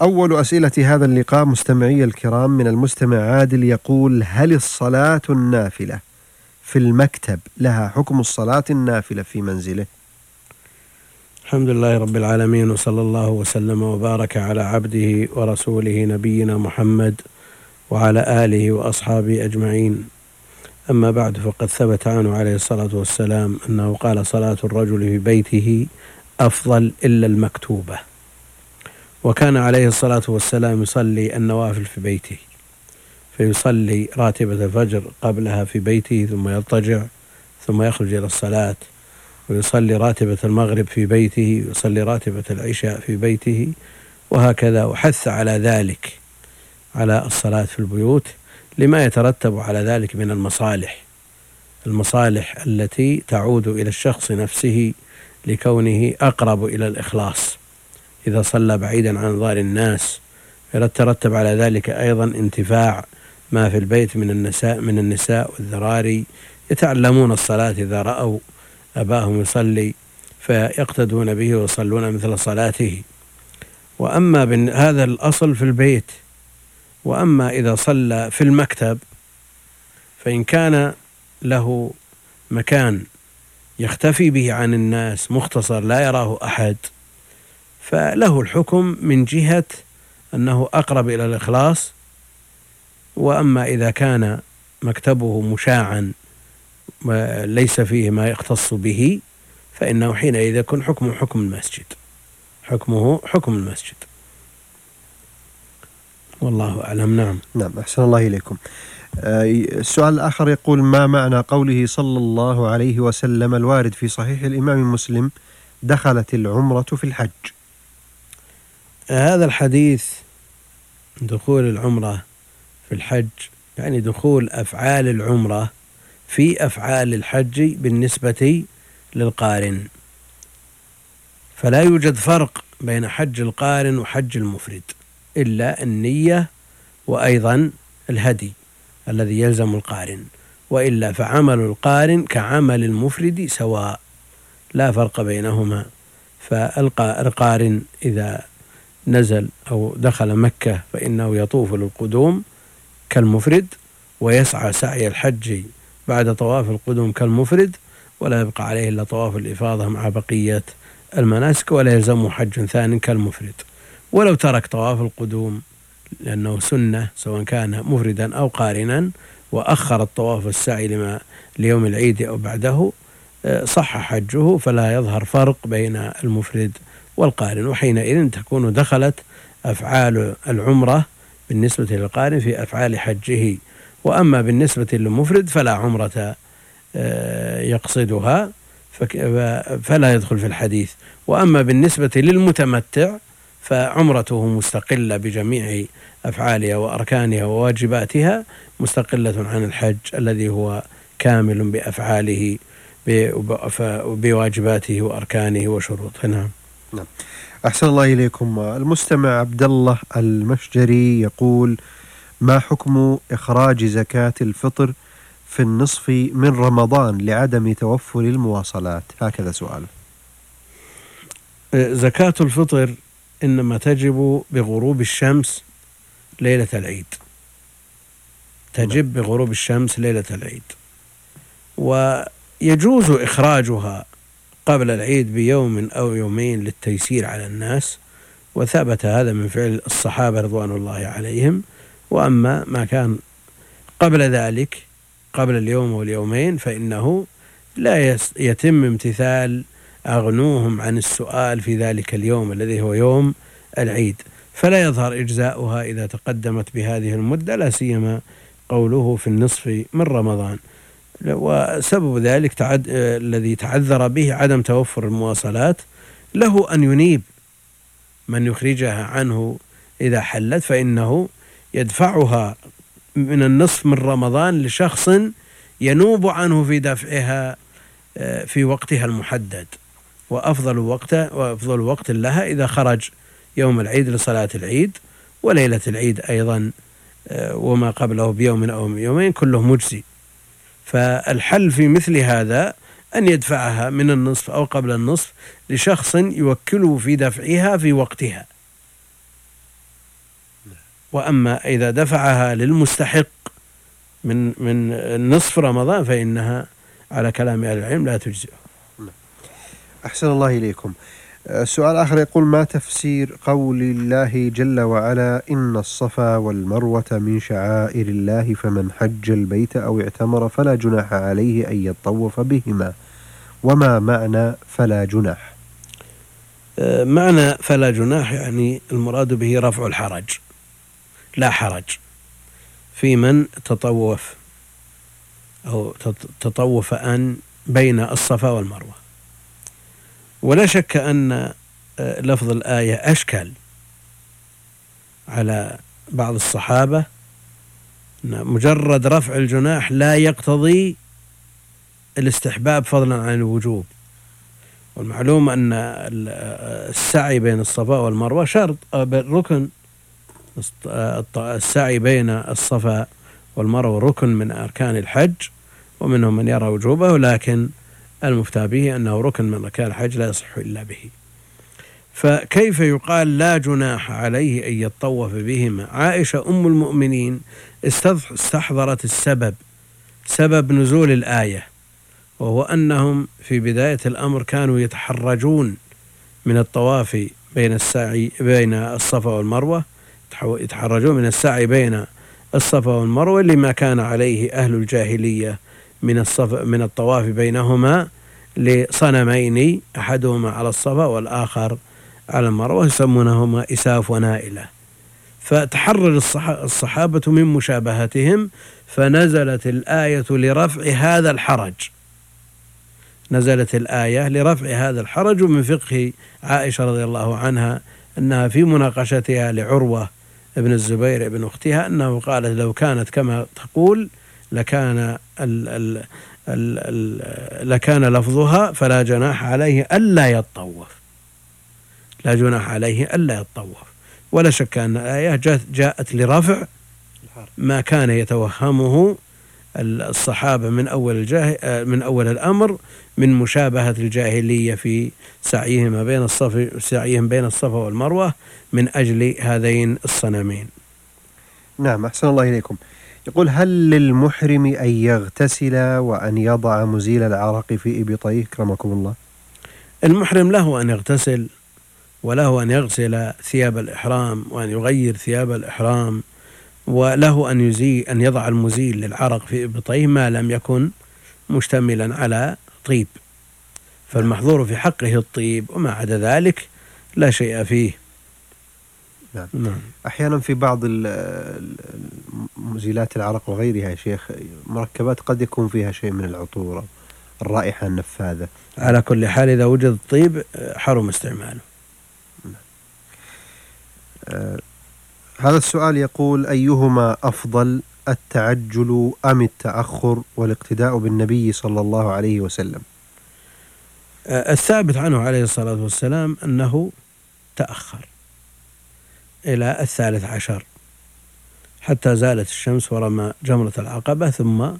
أول أسئلة هذا اللقاء مستمعي الكرام من المستمع عادل يقول هل الصلاة النافلة في المكتب لها حكم الصلاة النافلة في منزله؟ الحمد لله رب العالمين وصلى الله وسلم وبارك على عبده ورسوله نبينا محمد وعلى آله وأصحابه أجمعين أما بعد فقد ثبت عنه عليه الصلاة والسلام أنه قال صلاة الرجل في بيته أفضل إلا المكتوبة وكان عليه الصلاة والسلام يصلي النوافل في بيته فيصلي راتبة الفجر قبلها في بيته ثم يضطجع ثم يخرج إلى الصلاة ويصلي راتبة المغرب في بيته ويصلي راتبة العشاء في بيته وهكذا. وحث على ذلك على الصلاة في البيوت لما يترتب على ذلك من المصالح. المصالح التي تعود إلى الشخص نفسه لكونه أقرب إلى الإخلاص. إذا صلى بعيدا عن أنظار الناس يترتب على ذلك أيضا انتفاع ما في البيت من النساء من النساء والذراري. يتعلمون الصلاة إذا رأوا أباهم يصلي فيقتدون به ويصلون مثل صلاته. وأما هذا الأصل في البيت. وأما إذا صلى في المكتب فإن كان له مكان يختفي به عن الناس مختصر لا يراه أحد. فله الحكم من جهة أنه أقرب إلى الإخلاص وأما إذا كان مكتبه مشاعا وليس فيه ما يختص به فإنه حينئذ يكون حكمه حكم المسجد. حكمه حكم المسجد. والله أعلم. نعم. نعم أحسن الله إليكم. آه، السؤال الآخر يقول ما معنى قوله صلى الله عليه وسلم الوارد في صحيح الإمام مسلم دخلت العمرة في الحج؟ هذا الحديث دخول العمرة في الحج يعني دخول أفعال العمرة في أفعال الحج بالنسبة للقارن. فلا يوجد فرق بين حج القارن وحج المفرد إلا النية وأيضا الهدي الذي يلزم القارن وإلا فعمل القارن كعمل المفرد سواء. لا فرق بينهما فالقارن إذا نزل أو دخل مكة فإنه يطوف للقدوم كالمفرد ويسعى سعي الحج بعد طواف القدوم كالمفرد ولا يبقى عليه إلا طواف الإفاضة مع بقية المناسك ولا يلزمه حج ثاني كالمفرد. ولو ترك طواف القدوم لأنه سنة سواء كان مفردا أو قارنا وأخر الطواف السعي لما ليوم العيد أو بعده آه، صح حجه فلا يظهر فرق بين المفرد والقارن وحينئذ تكون دخلت أفعال العمرة بالنسبة للقارن في أفعال حجه. وأما بالنسبة للمفرد فلا عمرة آه، يقصدها فلا يدخل في الحديث. وأما بالنسبة للمتمتع فعمرته مستقلة بجميع أفعالها وأركانها وواجباتها مستقلة عن الحج الذي هو كامل بأفعاله بواجباته وأركانه وشروطه. نعم. نعم. أحسن الله إليكم. المستمع عبد الله المشجري يقول ما حكم إخراج زكاة الفطر في النصف من رمضان لعدم توفر المواصلات؟ هكذا سؤال. زكاة الفطر إنما تجب بغروب الشمس ليلة العيد. تجب بغروب الشمس ليلة العيد. ويجوز إخراجها قبل العيد بيوم أو يومين للتيسير على الناس وثبت هذا من فعل الصحابة رضوان الله عليهم. وأما ما كان قبل ذلك قبل اليوم واليومين فإنه لا يتم امتثال أغنوهم عن السؤال في ذلك اليوم الذي هو يوم العيد. فلا يظهر إجزاؤها إذا تقدمت بهذه المدة لا سيما قوله في النصف من رمضان. وسبب ذلك تعد... الذي تعذر به عدم توفر المواصلات له أن ينيب من يخرجها عنه إذا حلت فإنه يدفعها من النصف من رمضان لشخص ينوب عنه في دفعها آه، في وقتها المحدد. وأفضل وقت وأفضل وقت لها إذا خرج يوم العيد لصلاة العيد وليلة العيد أيضا آه، وما قبله بيوم أو يومين كله مجزي. فالحل في مثل هذا أن يدفعها من النصف أو قبل النصف لشخص يوكله في دفعها في وقتها. وأما إذا دفعها للمستحق من من نصف رمضان فإنها على كلام أهل العلم لا تجزئه. أحسن الله إليكم. السؤال الآخر يقول ما تفسير قول الله جل وعلا إن الصفا والمروة من شعائر الله فمن حج البيت أو اعتمر فلا جناح عليه أن يطوف بهما؟ وما معنى فلا جناح؟ آه، معنى فلا جناح يعني المراد به رفع الحرج لا حرج في من تطوف أو تطوف أن بين الصفا والمروة. ولا شك أن آه، لفظ الآية أشكل على بعض الصحابة مجرد رفع الجناح لا يقتضي الاستحباب فضلا عن الوجوب. والمعلوم أن السعي بين الصفا والمروة شرط ركن. السعي بين الصفا والمروة ركن من أركان الحج ومنهم من يرى وجوبه لكن المفتى به أنه ركن من أركان الحج لا يصح إلا به. فكيف يقال لا جناح عليه أن يطوف بهما؟ عائشة أم المؤمنين استحضرت السبب سبب نزول الآية وهو أنهم في بداية الأمر كانوا يتحرجون من الطواف بين السعي بين الصفا والمروة يتحرجون من السعي بين الصفا والمروة لما كان عليه أهل الجاهلية من الصفا من الطواف بينهما لصنمين أحدهما على الصفا والآخر على المروة يسمونهما إساف ونائلة. فتحرر الصحابة من مشابهتهم فنزلت الآية لرفع هذا الحرج. نزلت الآية لرفع هذا الحرج من فقه عائشة رضي الله عنها أنها في مناقشتها لعروة ابن الزبير ابن أختها أنه قالت لو كانت كما تقول لكان ال ال ال ال لكان لفظها فلا جناح عليه ألا يطوف لا جناح عليه ألا يطوف ولا شك أن الآية جاءت, جاءت لرفع ما كان يتوهمه الصحابة من أول الجاه من أول الأمر من مشابهة الجاهلية في سعيهم بين الصف سعيهم بين الصفا والمروة من أجل هذين الصنمين. نعم أحسن الله إليكم. يقول هل للمحرم أن يغتسل وأن يضع مزيل العرق في إبطيه؟ كرمكم الله؟ المحرم له أن يغتسل وله أن يغسل ثياب الإحرام وأن يغير ثياب الإحرام وله أن يزي أن يضع المزيل للعرق في إبطيه ما لم يكن مشتملا على طيب. فالمحظور في حقه الطيب وما عدا ذلك لا شيء فيه. نعم. نعم. أحيانا في بعض مزيلات العرق وغيرها يا شيخ مركبات قد يكون فيها شيء من العطورة الرائحة النفاذة على كل حال إذا وجد الطيب حرم استعماله نعم. آه هذا السؤال يقول أيهما أفضل التعجل أم التأخر والاقتداء بالنبي صلى الله عليه وسلم آه، الثابت عنه عليه الصلاة والسلام أنه تأخر إلى الثالث عشر. حتى زالت الشمس ورمى جمرة العقبة ثم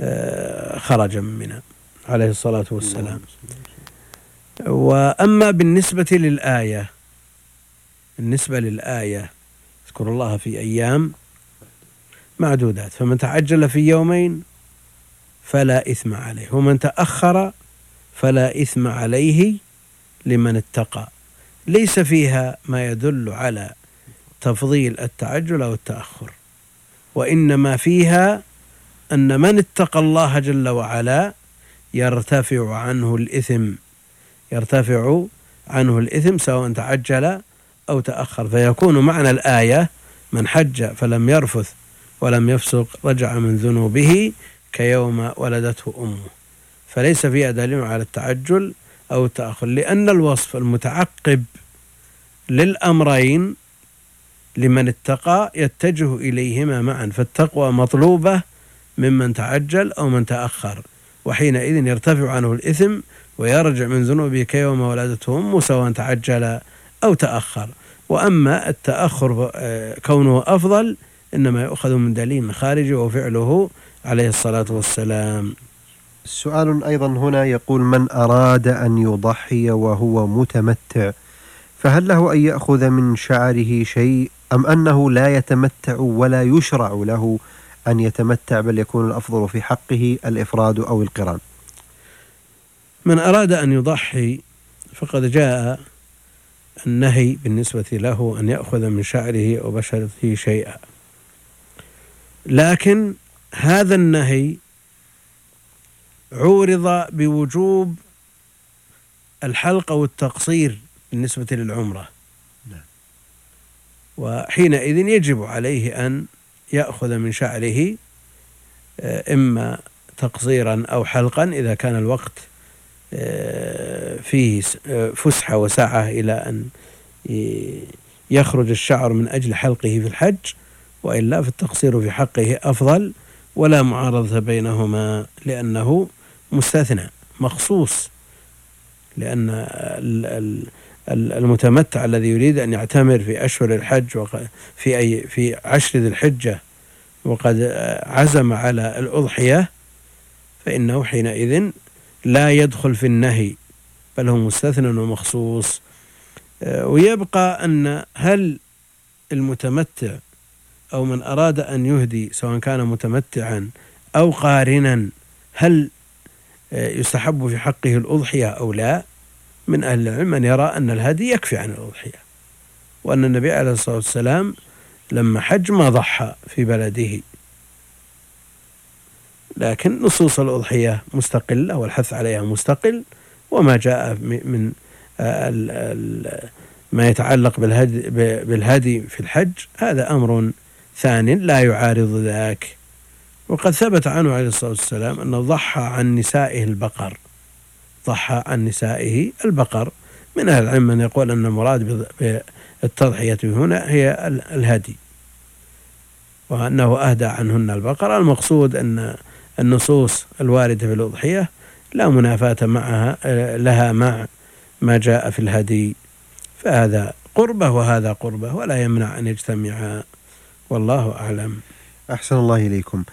آه، خرج من منى. عليه الصلاة والسلام. وأما بالنسبة للآية بالنسبة للآية اذكر الله في أيام معدودات. فمن تعجل في يومين فلا إثم عليه. ومن تأخر فلا إثم عليه لمن اتقى. ليس فيها ما يدل على تفضيل التعجل أو التأخر وإنما فيها أن من اتقى الله جل وعلا يرتفع عنه الإثم يرتفع عنه الإثم سواء تعجل أو تأخر. فيكون معنى الآية من حج فلم يرفث ولم يفسق رجع من ذنوبه كيوم ولدته أمه. فليس فيها دليل على التعجل أو التأخر لأن الوصف المتعقب للأمرين لمن اتقى يتجه إليهما معا فالتقوى مطلوبة ممن تعجل أو من تأخر وحينئذ يرتفع عنه الإثم ويرجع من ذنوبه كيوم ولدته أمه سواء تعجل أو تأخر. وأما التأخر آه، كونه أفضل إنما يؤخذ من دليل خارجي وفعله عليه الصلاة والسلام. سؤال أيضا هنا يقول من أراد أن يضحي وهو متمتع فهل له أن يأخذ من شعره شيء أم أنه لا يتمتع ولا يشرع له أن يتمتع بل يكون الأفضل في حقه الإفراد أو القران؟ من أراد أن يضحي فقد جاء النهي بالنسبة له أن يأخذ من شعره أو بشرته شيئا. لكن هذا النهي عورض بوجوب الحلق أو التقصير بالنسبة للعمرة نعم. وحينئذ يجب عليه أن يأخذ من شعره آه، إما تقصيرا أو حلقا إذا كان الوقت آه، فيه آه، فسحة وسعة إلى أن يخرج الشعر من أجل حلقه في الحج وإلا فالتقصير في حقه أفضل ولا معارضة بينهما لأنه مستثنى مخصوص لأن المتمتع الذي يريد أن يعتمر في أشهر الحج في أي في عشر ذي الحجة وقد عزم على الأضحية فإنه حينئذ لا يدخل في النهي بل هو مستثنى ومخصوص. ويبقى أن هل المتمتع أو من أراد أن يهدي سواء كان متمتعا أو قارنا هل يستحب في حقه الأضحية أو لا من أهل العلم من يرى أن الهدي يكفي عن الأضحية وأن النبي عليه الصلاة والسلام لما حج ما ضحى في بلده. لكن نصوص الأضحية مستقلة والحث عليها مستقل وما جاء من ما يتعلق بالهدي, بالهدي في الحج هذا أمر ثان لا يعارض ذاك. وقد ثبت عنه عليه الصلاة والسلام أنه ضحى عن نسائه البقر. ضحى عن نسائه البقر. من أهل العلم من يقول أن المراد بالتضحية هنا هي الهدي. وأنه أهدى عنهن البقر. المقصود أن النصوص الواردة في الأضحية لا منافاة معها لها مع ما جاء في الهدي. فهذا قربة وهذا قربة ولا يمنع أن يجتمعا. والله أعلم. أحسن الله إليكم.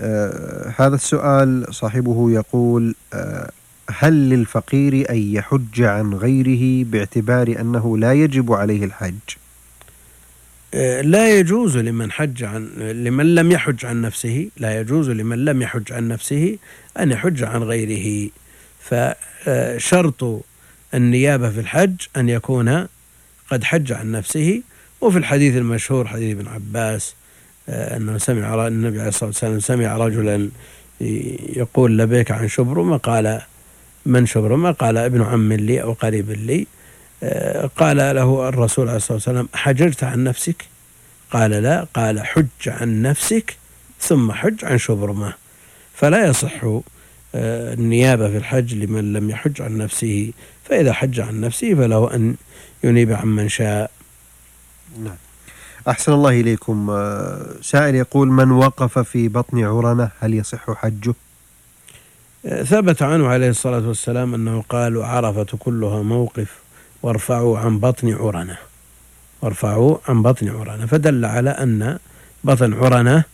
آه هذا السؤال صاحبه يقول آه هل للفقير أن يحج عن غيره باعتبار أنه لا يجب عليه الحج؟ آه، لا يجوز لمن حج عن لمن لم يحج عن نفسه لا يجوز لمن لم يحج عن نفسه أن يحج عن غيره. فشرط النيابة في الحج أن يكون قد حج عن نفسه وفي الحديث المشهور حديث ابن عباس أنه سمع النبي عليه الصلاة والسلام سمع رجلا يقول لبيك عن شبرمة قال من شبرمة قال ابن عم لي أو قريب لي. آه، قال له الرسول عليه الصلاة والسلام حججت عن نفسك؟ قال لا. قال حج عن نفسك ثم حج عن شبرمة. فلا يصح آه، النيابة في الحج لمن لم يحج عن نفسه. فإذا حج عن نفسه فله أن ينيب عن من شاء. نعم. أحسن الله إليكم. آه، سائل يقول من وقف في بطن عرنة؟ هل يصح حجه? ثبت عنه عليه الصلاة والسلام أنه قال عرفة كلها موقف وارفعوا عن بطن عرنة. وارفعوا عن بطن عرنة. فدل على أن بطن عرنة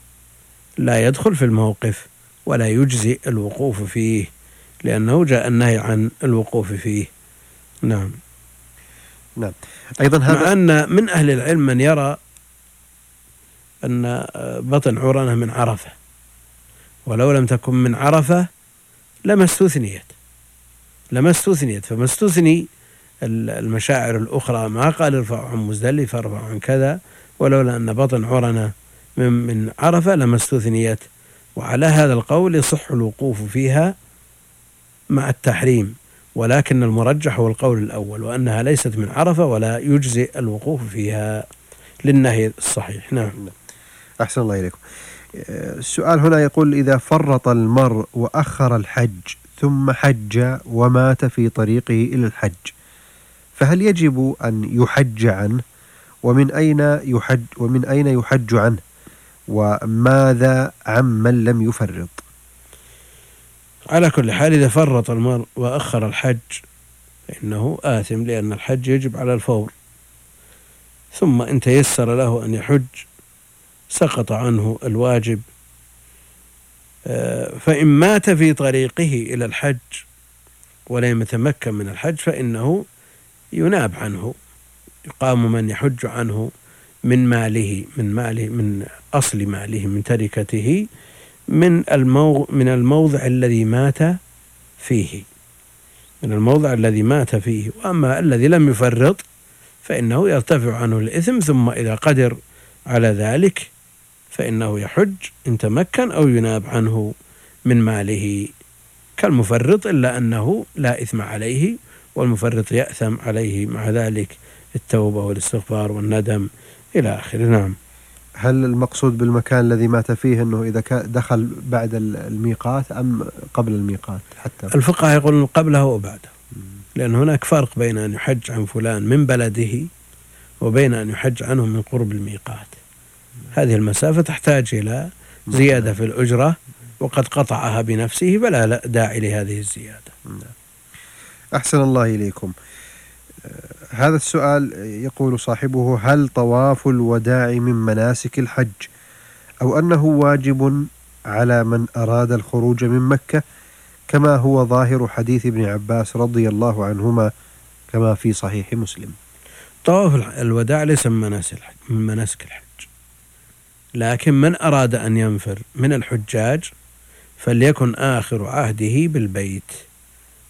لا يدخل في الموقف ولا يجزي الوقوف فيه لأنه جاء النهي عن الوقوف فيه. نعم. نعم. أيضا هذا مع أن من أهل العلم من يرى أن بطن عرنة من عرفة. ولو لم تكن من عرفة لما استثنيت لما استثنيت فما استثني المشاعر الأخرى ما قال ارفعوا عن مزدلفة ارفعوا عن كذا. ولولا أن بطن عرنة من, من عرفة لما استثنيت وعلى هذا القول يصح الوقوف فيها مع التحريم. ولكن المرجح هو القول الأول وأنها ليست من عرفة ولا يجزئ الوقوف فيها للنهي الصحيح. نعم. أحسن الله إليكم. السؤال هنا يقول إذا فرط المرء وأخر الحج ثم حج ومات في طريقه إلى الحج فهل يجب أن يحج عنه؟ ومن أين يحج ومن أين يحج عنه؟ وماذا عمن لم يفرط؟ على كل حال إذا فرط المرء وأخر الحج فإنه آثم لأن الحج يجب على الفور. ثم إن تيسر له أن يحج سقط عنه الواجب. آه، فإن مات في طريقه إلى الحج ولم يتمكن من الحج فإنه يناب عنه يقام من يحج عنه من ماله من ماله من أصل ماله من تركته من المو من الموضع الذي مات فيه. من الموضع الذي مات فيه. وأما الذي لم يفرط فإنه يرتفع عنه الإثم ثم إذا قدر على ذلك فإنه يحج إن تمكن أو يناب عنه من ماله. كالمفرط إلا أنه لا إثم عليه والمفرط يأثم عليه. مع ذلك التوبة والاستغفار والندم إلى آخره نعم. هل المقصود بالمكان الذي مات فيه أنه إذا دخل بعد الميقات أم قبل الميقات حتى؟ الفقهاء يقولون قبله وبعده. لأن هناك فرق بين أن يحج عن فلان من بلده وبين أن يحج عنه من قرب الميقات. هذه المسافة تحتاج إلى زيادة في الأجرة وقد قطعها بنفسه فلا داعي لهذه الزيادة. نعم. أحسن الله إليكم. هذا السؤال يقول صاحبه هل طواف الوداع من مناسك الحج؟ أو أنه واجب على من أراد الخروج من مكة؟ كما هو ظاهر حديث ابن عباس رضي الله عنهما كما في صحيح مسلم. طواف الوداع ليس من مناسك الحج. لكن من أراد أن ينفر من الحجاج فليكن آخر عهده بالبيت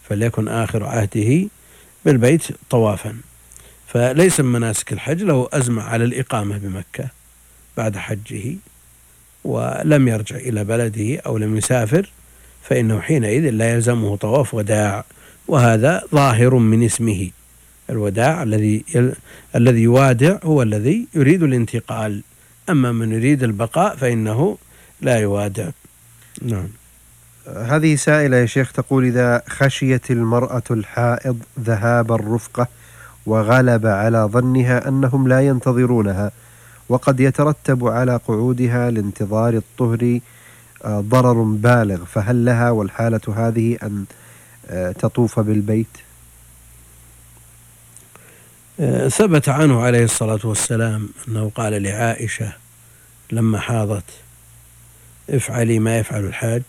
فليكن آخر عهده بالبيت طوافا. فليس من مناسك الحج له أزمة على الإقامة بمكة بعد حجه ولم يرجع إلى بلده أو لم يسافر فإنه حينئذ لا يلزمه طواف وداع وهذا ظاهر من اسمه. الوداع الذي الذي يوادع هو الذي يريد الانتقال. أما من يريد البقاء فإنه لا يوادع. نعم. هذه سائلة يا شيخ تقول إذا خشيت المرأة الحائض ذهاب الرفقة وغلب على ظنها أنهم لا ينتظرونها وقد يترتب على قعودها لانتظار الطهر آه، ضرر بالغ فهل لها والحالة هذه أن آه، تطوف بالبيت؟ ثبت عنه عليه الصلاة والسلام أنه قال لعائشة لما حاضت افعلي ما يفعل الحاج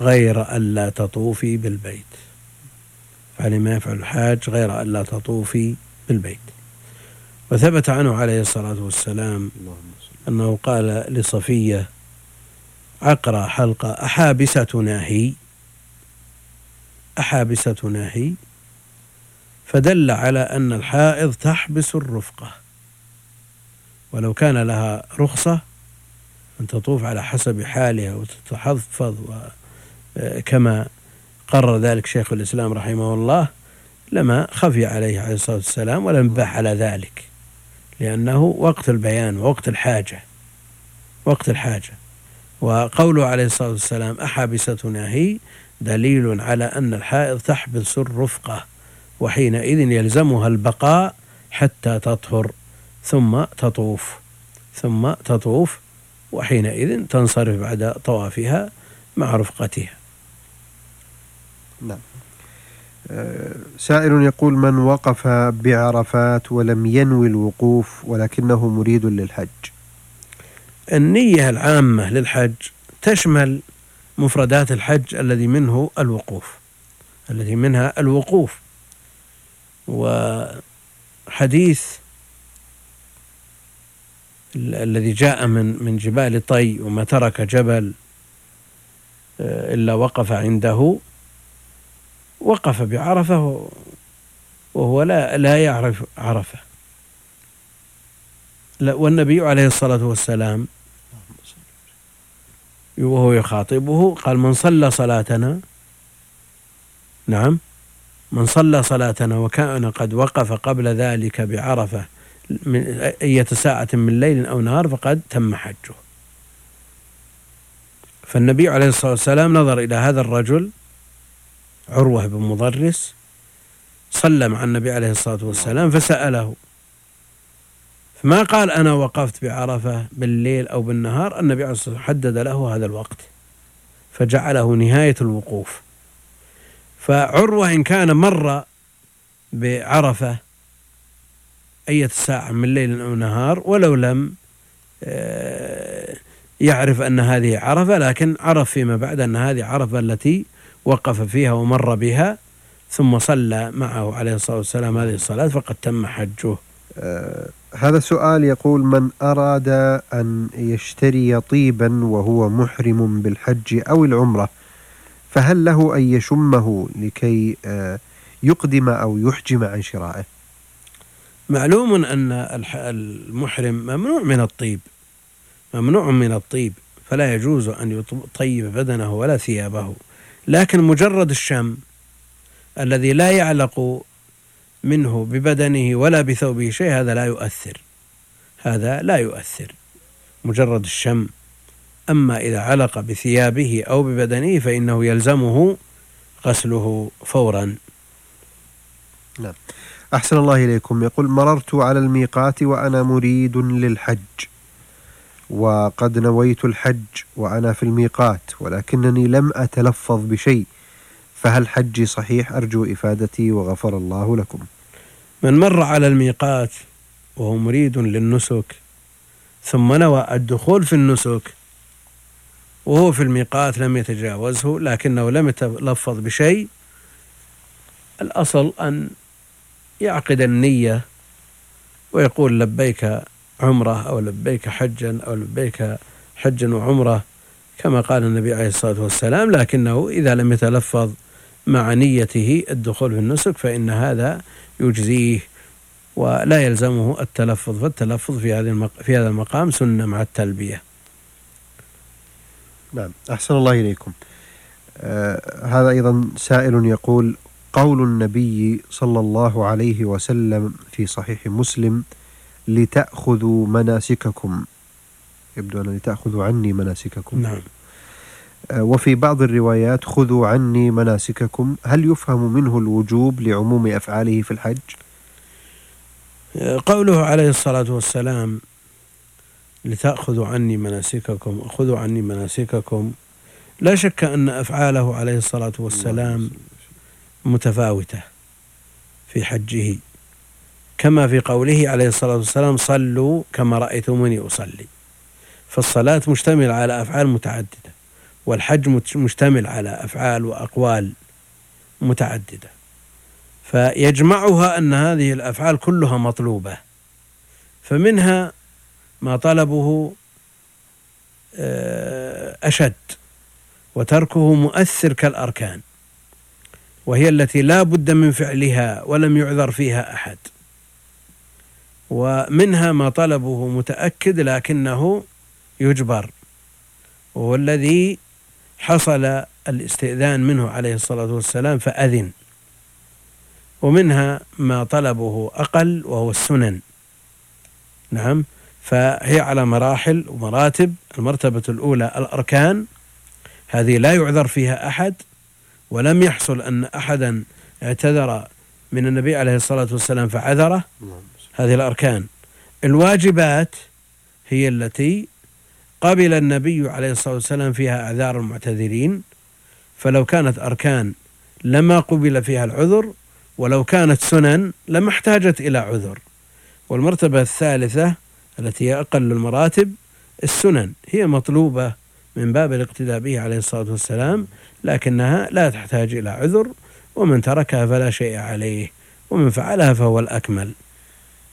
غير ألا تطوفي بالبيت. افعلي ما يفعل الحاج غير ألا تطوفي بالبيت. وثبت عنه عليه الصلاة والسلام أنه قال لصفية عقرى حلقة أحابستنا هي أحابستنا هي فدل على أن الحائض تحبس الرفقة. ولو كان لها رخصة أن تطوف على حسب حالها وتتحفظ كما قرر ذلك شيخ الإسلام رحمه الله لما خفي عليه عليه الصلاة والسلام ولم باح على ذلك. لأنه وقت البيان ووقت الحاجة. وقت الحاجة. وقوله عليه الصلاة والسلام أحابستنا هي دليل على أن الحائض تحبس الرفقة. وحينئذ يلزمها البقاء حتى تطهر ثم تطوف ثم تطوف وحينئذ تنصرف بعد طوافها مع رفقتها. نعم. سائل يقول من وقف بعرفات ولم ينوي الوقوف ولكنه مريد للحج؟ النية العامة للحج تشمل مفردات الحج الذي منه الوقوف الذي منها الوقوف. وحديث الذي جاء من من جبال طي وما ترك جبل آه، إلا وقف عنده وقف بعرفة وهو لا لا يعرف عرفة. والنبي عليه الصلاة والسلام وهو يخاطبه قال من صلى صلاتنا؟ نعم. من صلى صلاتنا وكان قد وقف قبل ذلك بعرفة من أية ساعة من ليل أو نهار فقد تم حجه. فالنبي عليه الصلاة والسلام نظر إلى هذا الرجل عروة بن مضرس صلى مع النبي عليه الصلاة والسلام فسأله فما قال أنا وقفت بعرفة بالليل أو بالنهار النبي عليه الصلاة والسلام حدد له هذا الوقت فجعله نهاية الوقوف. فعروة إن كان مر بعرفة أية ساعة من ليل أو نهار ولو لم آه، يعرف أن هذه عرفة لكن عرف فيما بعد أن هذه عرفة التي وقف فيها ومر بها ثم صلى معه عليه الصلاة والسلام هذه الصلاة فقد تم حجه. آه هذا سؤال يقول من أراد أن يشتري طيبا وهو محرم بالحج أو العمرة؟ فهل له أن يشمه لكي آه يقدم أو يحجم عن شرائه؟ معلوم أن المحرم ممنوع من الطيب ممنوع من الطيب فلا يجوز أن يطيب بدنه ولا ثيابه لكن مجرد الشم الذي لا يعلق منه ببدنه ولا بثوبه شيء هذا لا يؤثر هذا لا يؤثر مجرد الشم أما إذا علق بثيابه أو ببدنه فإنه يلزمه غسله فورا. نعم. أحسن الله إليكم. يقول مررت على الميقات وأنا مريد للحج وقد نويت الحج وأنا في الميقات ولكنني لم أتلفظ بشيء. فهل حجي صحيح؟ أرجو إفادتي وغفر الله لكم. من مر على الميقات وهو مريد للنسك ثم نوى الدخول في النسك وهو في الميقات لم يتجاوزه لكنه لم يتلفظ بشيء. الأصل أن يعقد النية ويقول لبيك عمرة أو لبيك حجا أو لبيك حجا وعمرة كما قال النبي عليه الصلاة والسلام. لكنه إذا لم يتلفظ مع نيته الدخول في النسك فإن هذا يجزيه ولا يلزمه التلفظ. فالتلفظ في هذه في هذا المقام سنة مع التلبية. نعم. أحسن الله إليكم. آه هذا أيضا سائل يقول قول النبي صلى الله عليه وسلم في صحيح مسلم لتأخذوا مناسككم. يبدو أن لتأخذوا عني مناسككم. نعم. آه، وفي بعض الروايات خذوا عني مناسككم. هل يفهم منه الوجوب لعموم أفعاله في الحج؟ قوله عليه الصلاة والسلام لتأخذوا عني مناسككم خذوا عني مناسككم. لا شك أن أفعاله عليه الصلاة والسلام متفاوتة في حجه. كما في قوله عليه الصلاة والسلام صلوا كما رأيتموني أصلي فالصلاة مشتملة على أفعال متعددة والحج مشتمل على أفعال وأقوال متعددة. فيجمعها أن هذه الأفعال كلها مطلوبة فمنها ما طلبه آه، أشد وتركه مؤثر كالأركان وهي التي لا بد من فعلها ولم يعذر فيها أحد. ومنها ما طلبه متأكد لكنه يجبر وهو الذي حصل الاستئذان منه عليه الصلاة والسلام فأذن. ومنها ما طلبه أقل وهو السنن. نعم. فهي على مراحل ومراتب. المرتبة الأولى الأركان. هذه لا يعذر فيها أحد ولم يحصل أن أحدا اعتذر من النبي عليه الصلاة والسلام فعذره. هذه الأركان. الواجبات هي التي قبل النبي عليه الصلاة والسلام فيها أعذار المعتذرين. فلو كانت أركان لما قبل فيها العذر ولو كانت سنن لما احتاجت إلى عذر. والمرتبة الثالثة التي هي أقل المراتب السنن هي مطلوبة من باب الاقتداء به عليه الصلاة والسلام لكنها لا تحتاج إلى عذر ومن تركها فلا شيء عليه ومن فعلها فهو الأكمل.